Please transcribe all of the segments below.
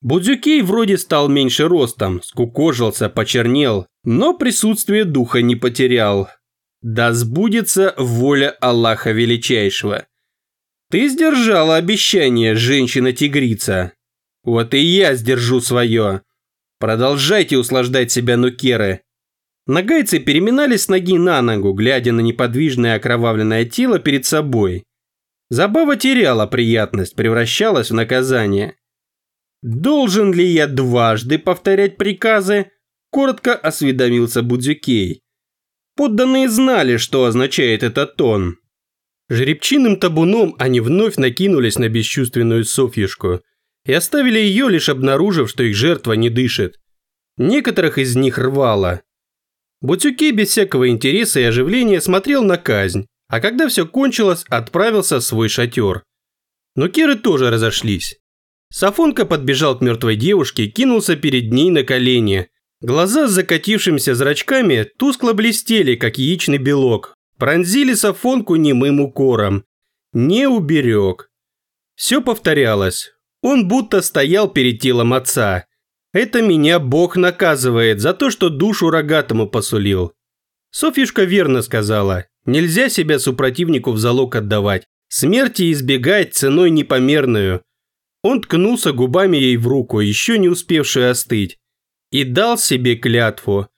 Будзюкей вроде стал меньше ростом, скукожился, почернел, но присутствие духа не потерял. Да сбудется воля Аллаха Величайшего. Ты сдержала обещание, женщина-тигрица. Вот и я сдержу свое. Продолжайте услаждать себя, нукеры. Нагайцы переминались с ноги на ногу, глядя на неподвижное окровавленное тело перед собой. Забава теряла приятность, превращалась в наказание. «Должен ли я дважды повторять приказы?» – коротко осведомился Будзюкей. Подданные знали, что означает этот тон. Жеребчиным табуном они вновь накинулись на бесчувственную Софьюшку и оставили ее, лишь обнаружив, что их жертва не дышит. Некоторых из них рвало. Бутюки без всякого интереса и оживления смотрел на казнь, а когда все кончилось, отправился в свой шатер. Но Керы тоже разошлись. Сафонка подбежал к мертвой девушке кинулся перед ней на колени. Глаза с закатившимися зрачками тускло блестели, как яичный белок. Пронзили Сафонку немым укором. Не уберег. Все повторялось. Он будто стоял перед телом отца. Это меня Бог наказывает за то, что душу рогатому посулил. Софьюшка верно сказала. Нельзя себя супротивнику в залог отдавать. Смерти избегать ценой непомерную. Он ткнулся губами ей в руку, еще не успевшую остыть, и дал себе клятву.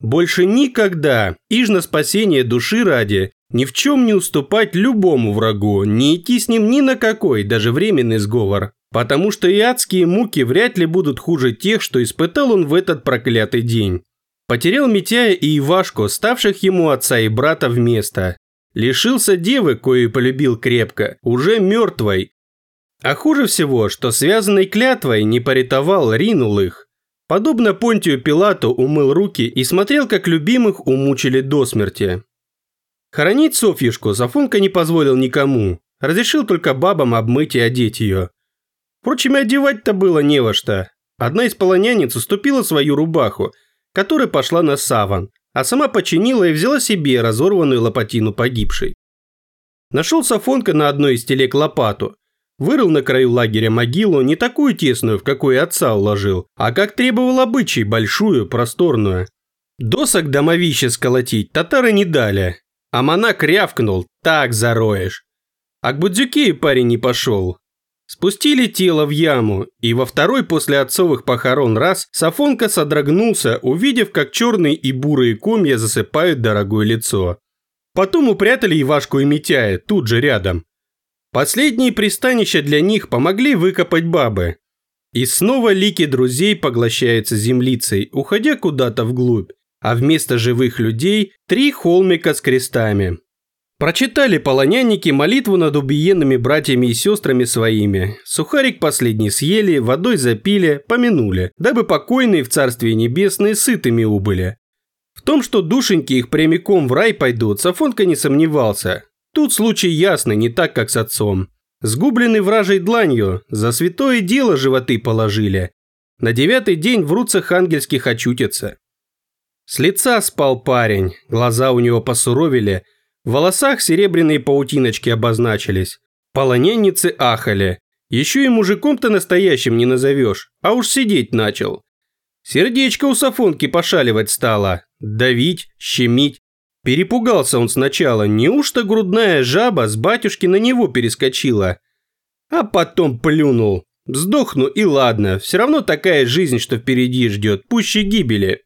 Больше никогда, иж на спасение души ради, ни в чем не уступать любому врагу, не идти с ним ни на какой, даже временный сговор. Потому что и адские муки вряд ли будут хуже тех, что испытал он в этот проклятый день. Потерял Митяя и Ивашку, ставших ему отца и брата вместо. Лишился девы, кою полюбил крепко, уже мертвой, а хуже всего, что связанной клятвой не поритовал, ринул их. Подобно Понтию Пилату умыл руки и смотрел, как любимых умучили до смерти. Хоронить Софьюшку Сафонка не позволил никому, разрешил только бабам обмыть и одеть ее. Впрочем, одевать-то было не во что. Одна из полонянниц уступила свою рубаху, которая пошла на саван, а сама починила и взяла себе разорванную лопатину погибшей. Нашел Сафонка на одной из телег лопату – Вырыл на краю лагеря могилу не такую тесную, в какую отца уложил, а как требовал обычай, большую, просторную. Досок домовище сколотить татары не дали, а монах рявкнул, так зароешь. А к Будзюкею парень не пошел. Спустили тело в яму, и во второй после отцовых похорон раз Сафонка содрогнулся, увидев, как черные и бурые комья засыпают дорогое лицо. Потом упрятали Ивашку и Митяя тут же рядом. Последние пристанища для них помогли выкопать бабы. И снова лики друзей поглощаются землицей, уходя куда-то вглубь, а вместо живых людей три холмика с крестами. Прочитали полонянники молитву над убиенными братьями и сестрами своими. Сухарик последний съели, водой запили, помянули, дабы покойные в Царстве Небесное сытыми убыли. В том, что душеньки их прямиком в рай пойдут, Сафонка не сомневался. Тут случай ясный, не так, как с отцом. Сгубленный вражей дланью, за святое дело животы положили. На девятый день в руцах ангельских очутятся. С лица спал парень, глаза у него посуровили, в волосах серебряные паутиночки обозначились. Полоненницы ахали. Еще и мужиком-то настоящим не назовешь, а уж сидеть начал. Сердечко у Сафонки пошаливать стало, давить, щемить. Перепугался он сначала, неужто грудная жаба с батюшки на него перескочила? А потом плюнул. Сдохну и ладно, все равно такая жизнь, что впереди ждет, пуще гибели.